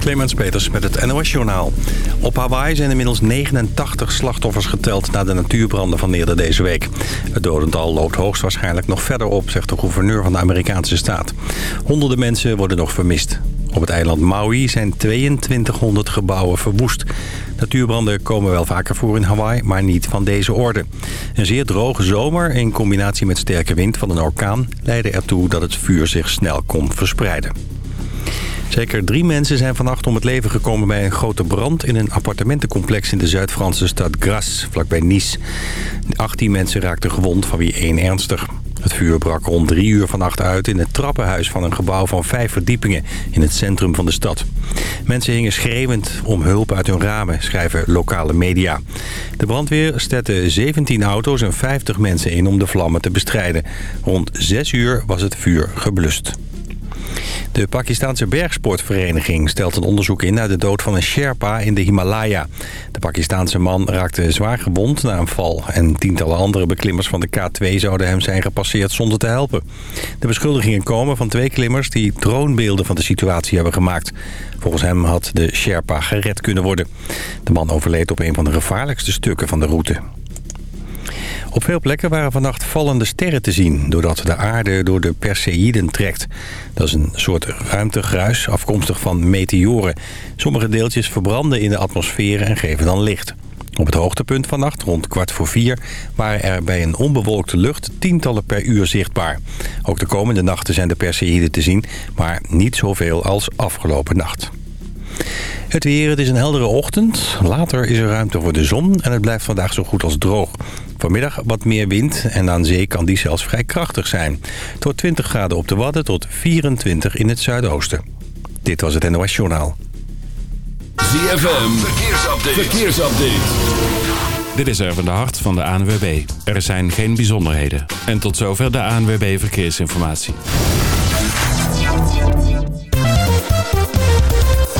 Clemens Peters met het NOS Journaal. Op Hawaii zijn inmiddels 89 slachtoffers geteld na de natuurbranden van eerder deze week. Het dodental loopt hoogstwaarschijnlijk nog verder op, zegt de gouverneur van de Amerikaanse staat. Honderden mensen worden nog vermist. Op het eiland Maui zijn 2200 gebouwen verwoest. Natuurbranden komen wel vaker voor in Hawaii, maar niet van deze orde. Een zeer droge zomer in combinatie met sterke wind van een orkaan... leidde ertoe dat het vuur zich snel kon verspreiden. Zeker drie mensen zijn vannacht om het leven gekomen bij een grote brand... in een appartementencomplex in de Zuid-Franse stad Grasse, vlakbij Nice. 18 mensen raakten gewond, van wie één ernstig. Het vuur brak rond drie uur vannacht uit in het trappenhuis van een gebouw van vijf verdiepingen in het centrum van de stad. Mensen hingen schreeuwend om hulp uit hun ramen, schrijven lokale media. De brandweer zette 17 auto's en 50 mensen in om de vlammen te bestrijden. Rond zes uur was het vuur geblust. De Pakistanse bergsportvereniging stelt een onderzoek in naar de dood van een Sherpa in de Himalaya. De Pakistanse man raakte zwaar gewond na een val en tientallen andere beklimmers van de K2 zouden hem zijn gepasseerd zonder te helpen. De beschuldigingen komen van twee klimmers die dronebeelden van de situatie hebben gemaakt. Volgens hem had de Sherpa gered kunnen worden. De man overleed op een van de gevaarlijkste stukken van de route. Op veel plekken waren vannacht vallende sterren te zien... doordat de aarde door de Perseïden trekt. Dat is een soort ruimtegruis afkomstig van meteoren. Sommige deeltjes verbranden in de atmosfeer en geven dan licht. Op het hoogtepunt vannacht, rond kwart voor vier... waren er bij een onbewolkte lucht tientallen per uur zichtbaar. Ook de komende nachten zijn de Perseïden te zien... maar niet zoveel als afgelopen nacht. Het weer, het is een heldere ochtend. Later is er ruimte voor de zon en het blijft vandaag zo goed als droog. Vanmiddag wat meer wind en aan zee kan die zelfs vrij krachtig zijn. Tot 20 graden op de Wadden tot 24 in het zuidoosten. Dit was het NOS Journaal. ZFM, verkeersupdate. verkeersupdate. Dit is Erwin de Hart van de ANWB. Er zijn geen bijzonderheden. En tot zover de ANWB Verkeersinformatie.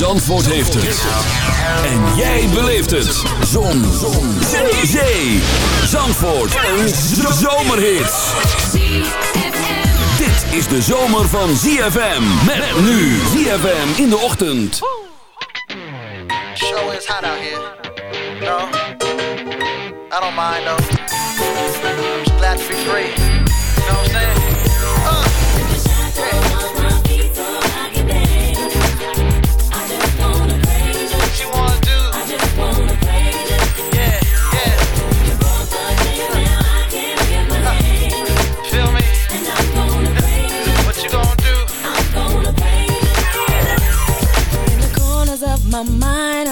Zandvoort heeft het. En jij beleeft het. Zon. Zon. Zee. Zee. Zandvoort. Een zomerhit. Dit is de zomer van ZFM. Met nu ZFM in de ochtend. Show is hot out here. No, I don't mind though. I'm just glad to be free. You know what I'm saying?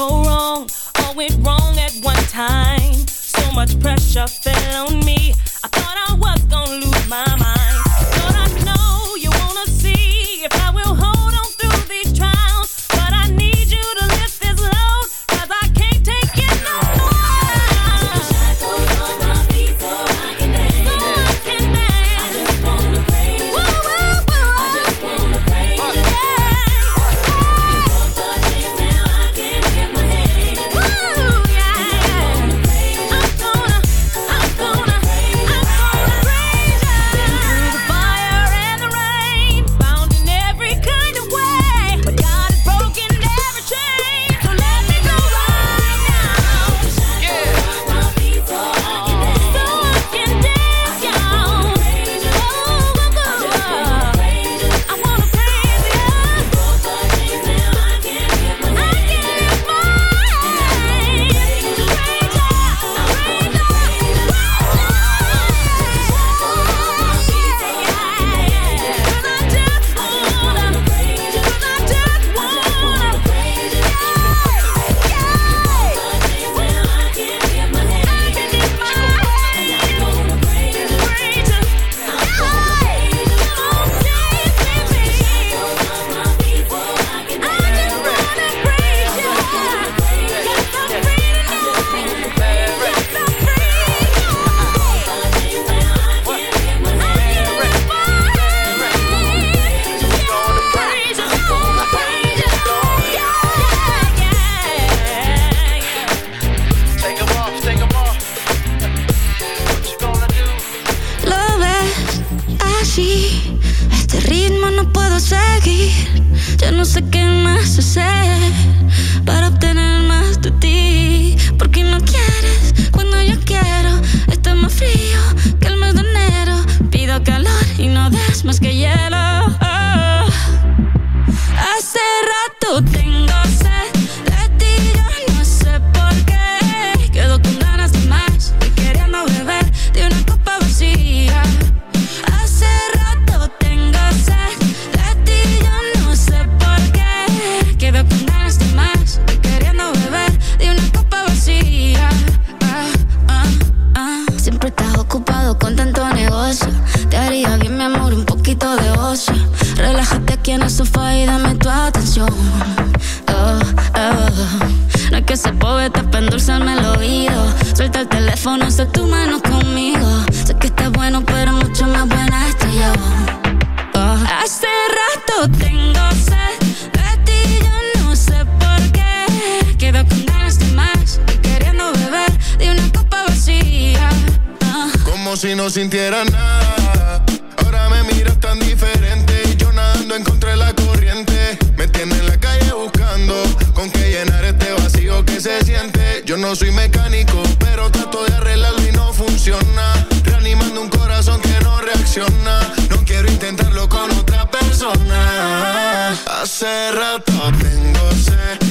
go wrong, all went wrong at one time. So much pressure fell on me. un corazón que no reacciona. No quiero intentarlo con otra persona. Hace rato tengo sed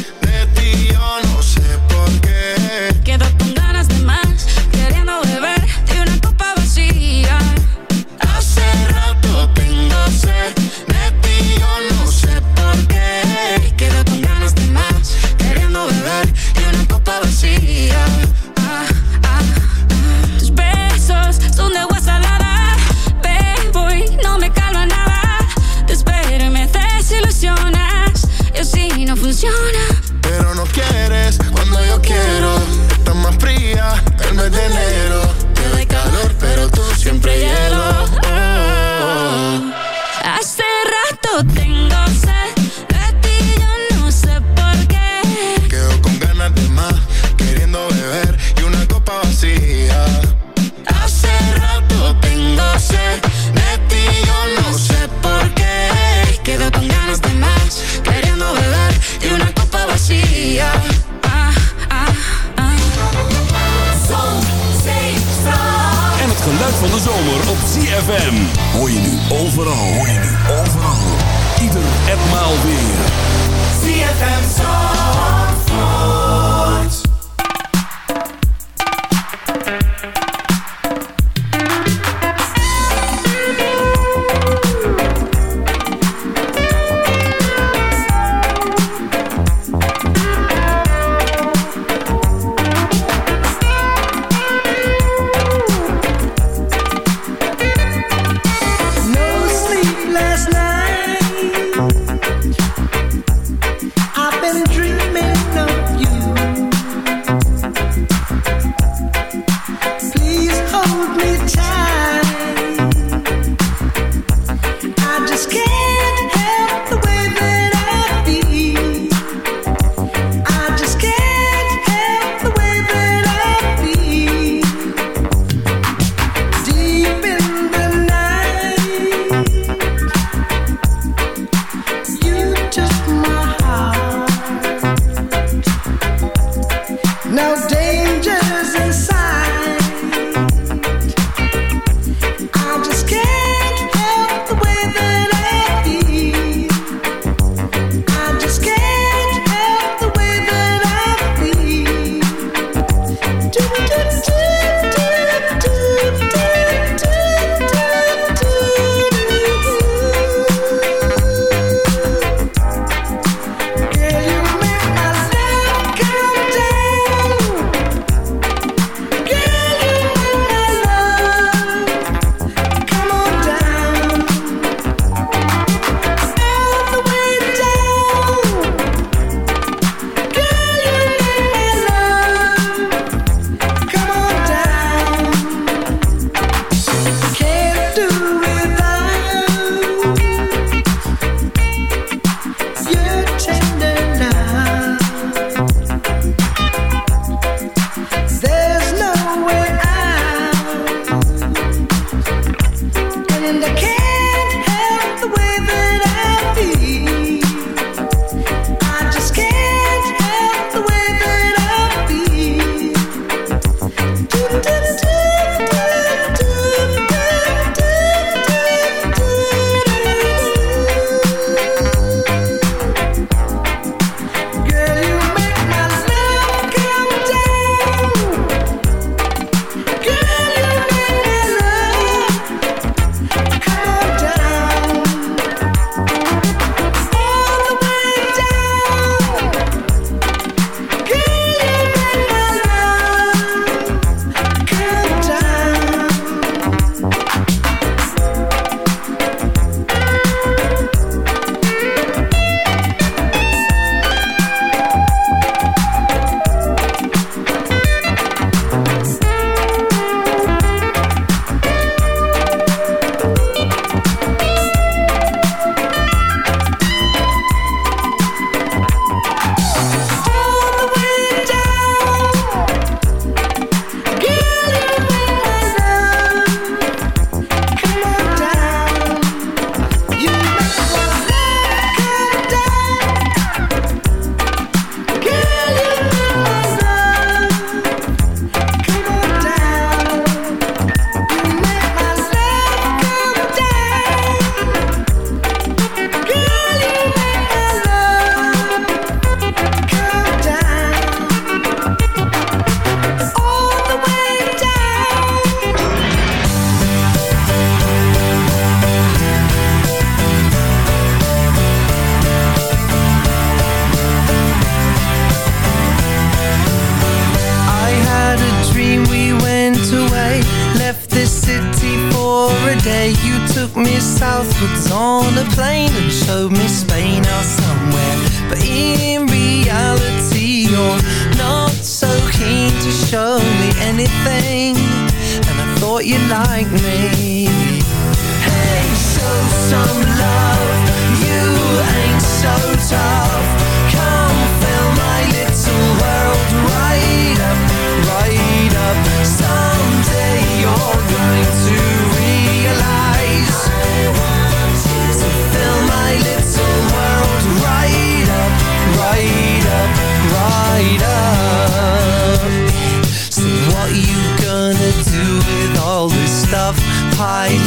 ZFM. Hoor je nu overal. Hoor je nu overal. Ieder en weer. ZFM Song. been dreaming. Me anything And I thought you liked me. Hey, show some love. You ain't so tough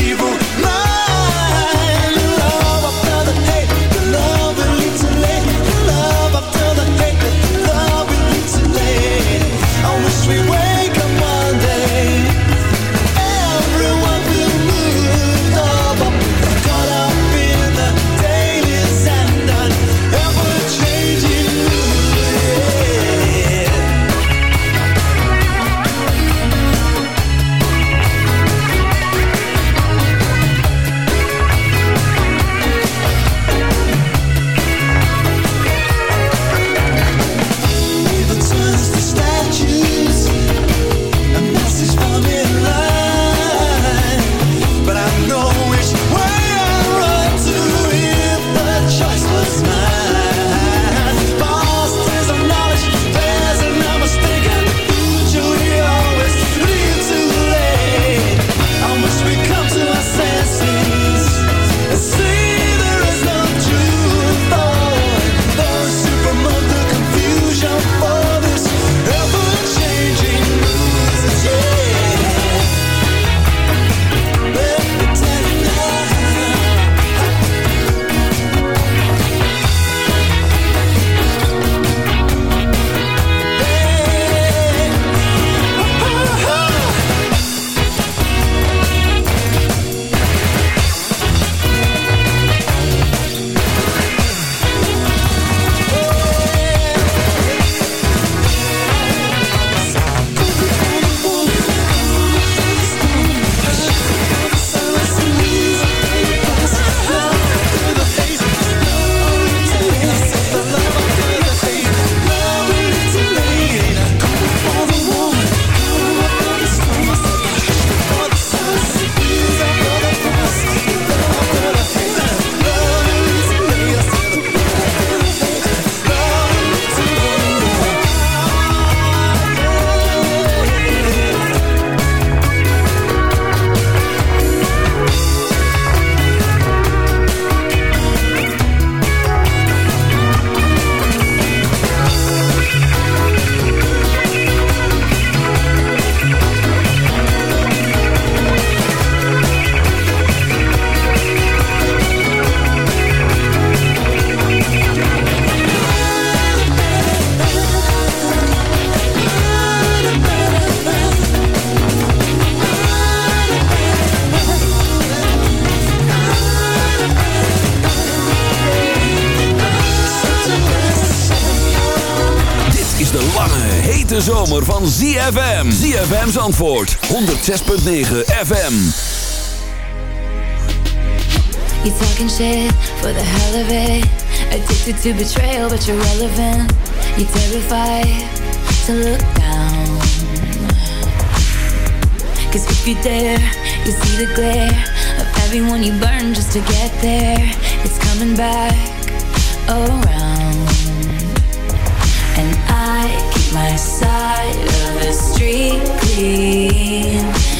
motivo. Não ZFM. ZFM's antwoord 106.9 FM. You talking shit for the hell of it. Addicted to betrayal, but you're relevant. You're terrified to look down. Cause if you dare, you see the glare of everyone you burn just to get there. It's coming back around. And I keep my side street clean.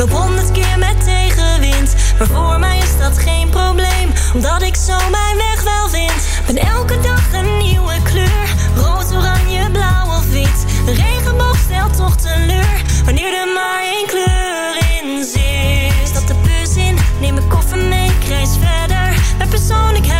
Loop honderd keer met tegenwind, maar voor mij is dat geen probleem, omdat ik zo mijn weg wel vind. Ben elke dag een nieuwe kleur, rood, oranje, blauw of wit. De regenboog stelt toch teleur, wanneer er maar één kleur in zit. Stap de bus in, neem mijn koffer mee, reis verder, mijn persoonlijkheid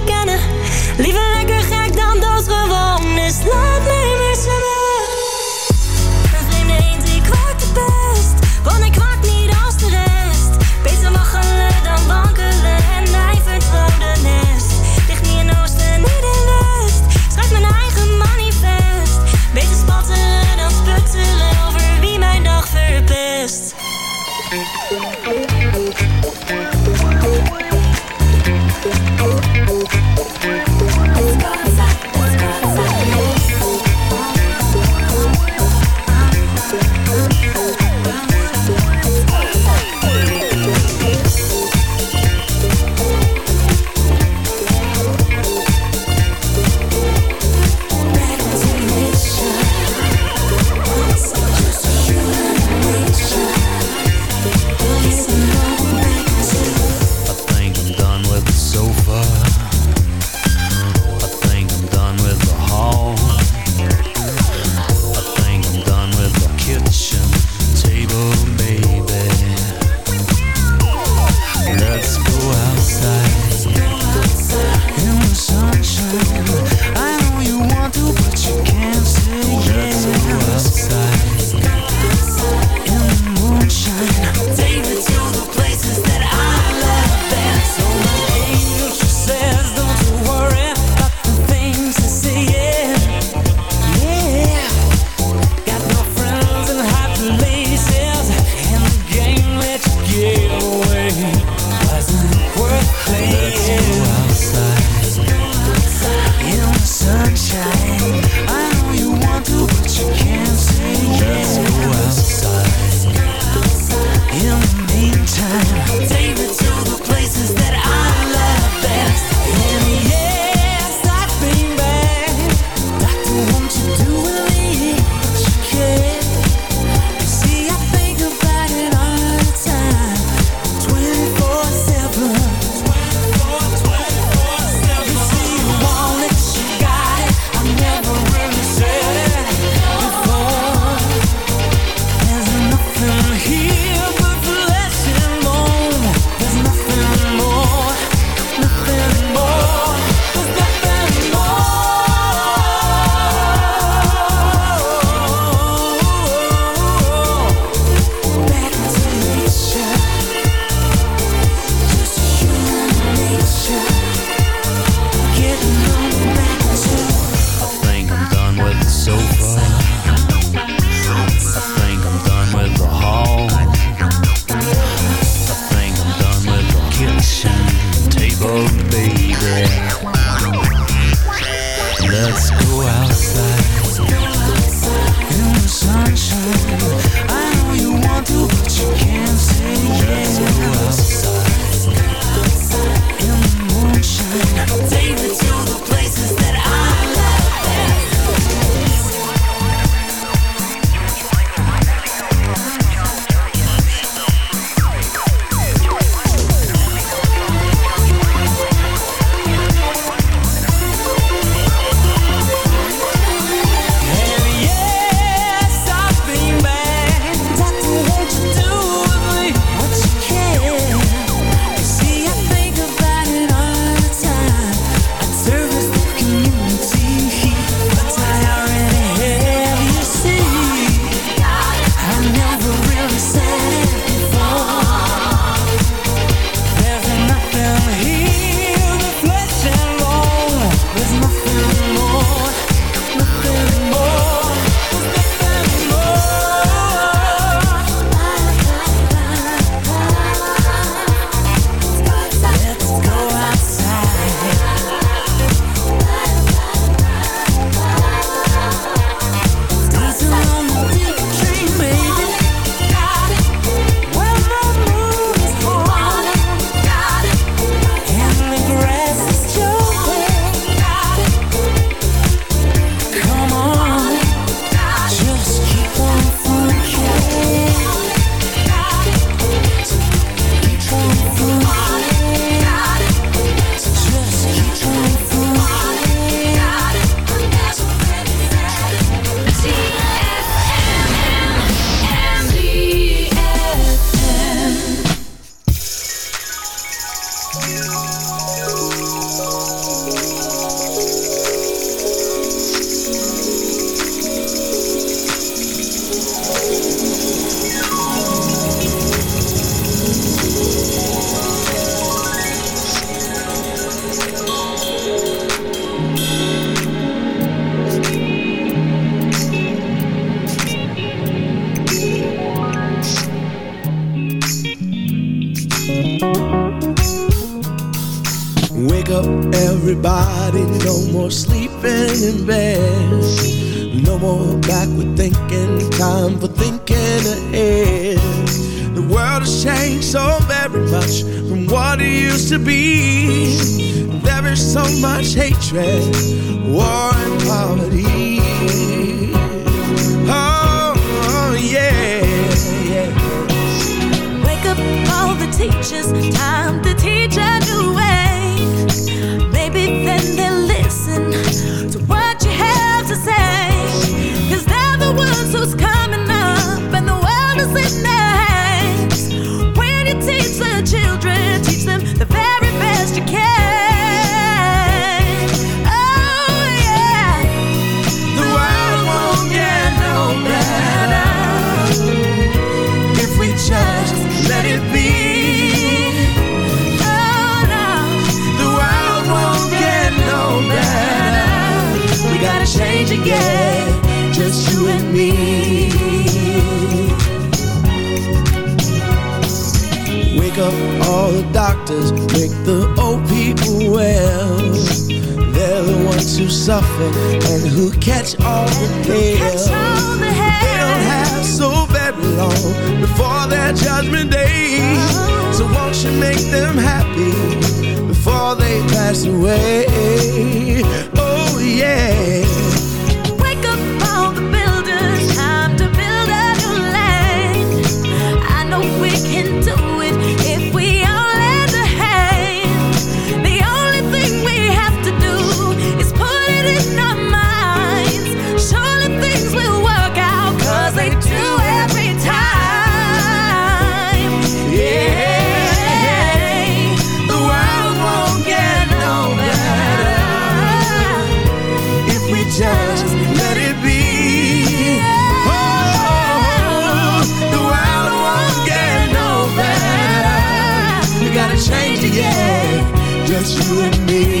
just you and me.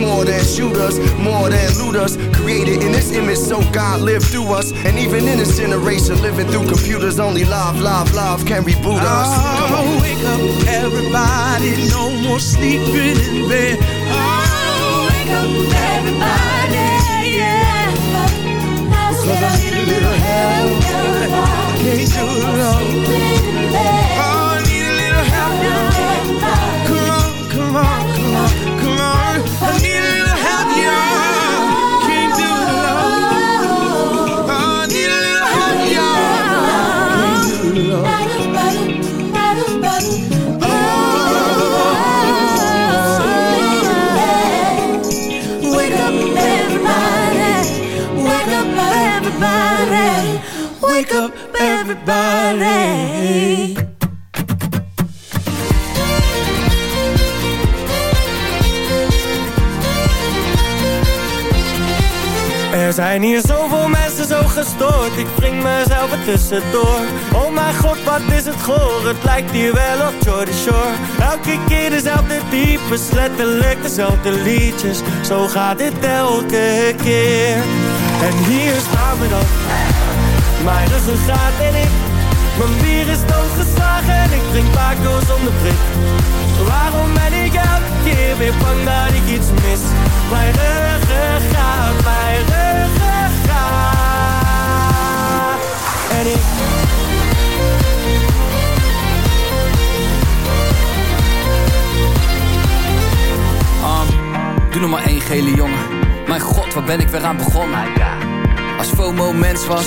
more than shooters, more than looters. Created in this image, so God lived through us. And even in this generation, living through computers, only love, love, love can reboot us. Come on. Oh, wake up, everybody, no more sleeping in bed. Oh, wake up, everybody, yeah. Because I need a little help. Can't do it alone. Everybody. Er zijn hier zoveel mensen zo gestoord. Ik breng mezelf er tussendoor. Oh mijn god, wat is het goor? Het lijkt hier wel op Jordy Shore. Elke keer dezelfde types Letterlijk dezelfde liedjes. Zo gaat dit elke keer. En hier staan we dan Mijn ruggengraat en ik Mijn bier is doodgeslagen En ik drink Paco zonder prik Waarom ben ik elke keer weer bang dat ik iets mis Mijn ruggengraat, mijn ruggengraat En ik Um, doe nog maar één gele jongen. Mijn god, waar ben ik weer aan begonnen? Als FOMO mens was.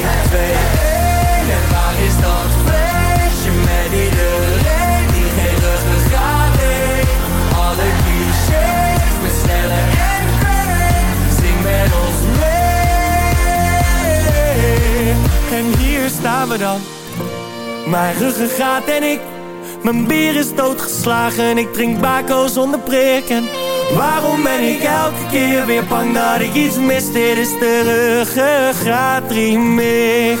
3, 2, 1 En waar is dat feestje met iedereen die geen ruggengraat heeft? Alle clichés met sneller en kwijt. Zing met ons mee. En hier staan we dan. Mijn ruggengraat en ik. Mijn bier is doodgeslagen. Ik drink bako zonder prik. En waarom ben ik elke keer weer bang dat ik iets mis? Dit is de ruggengraat remix.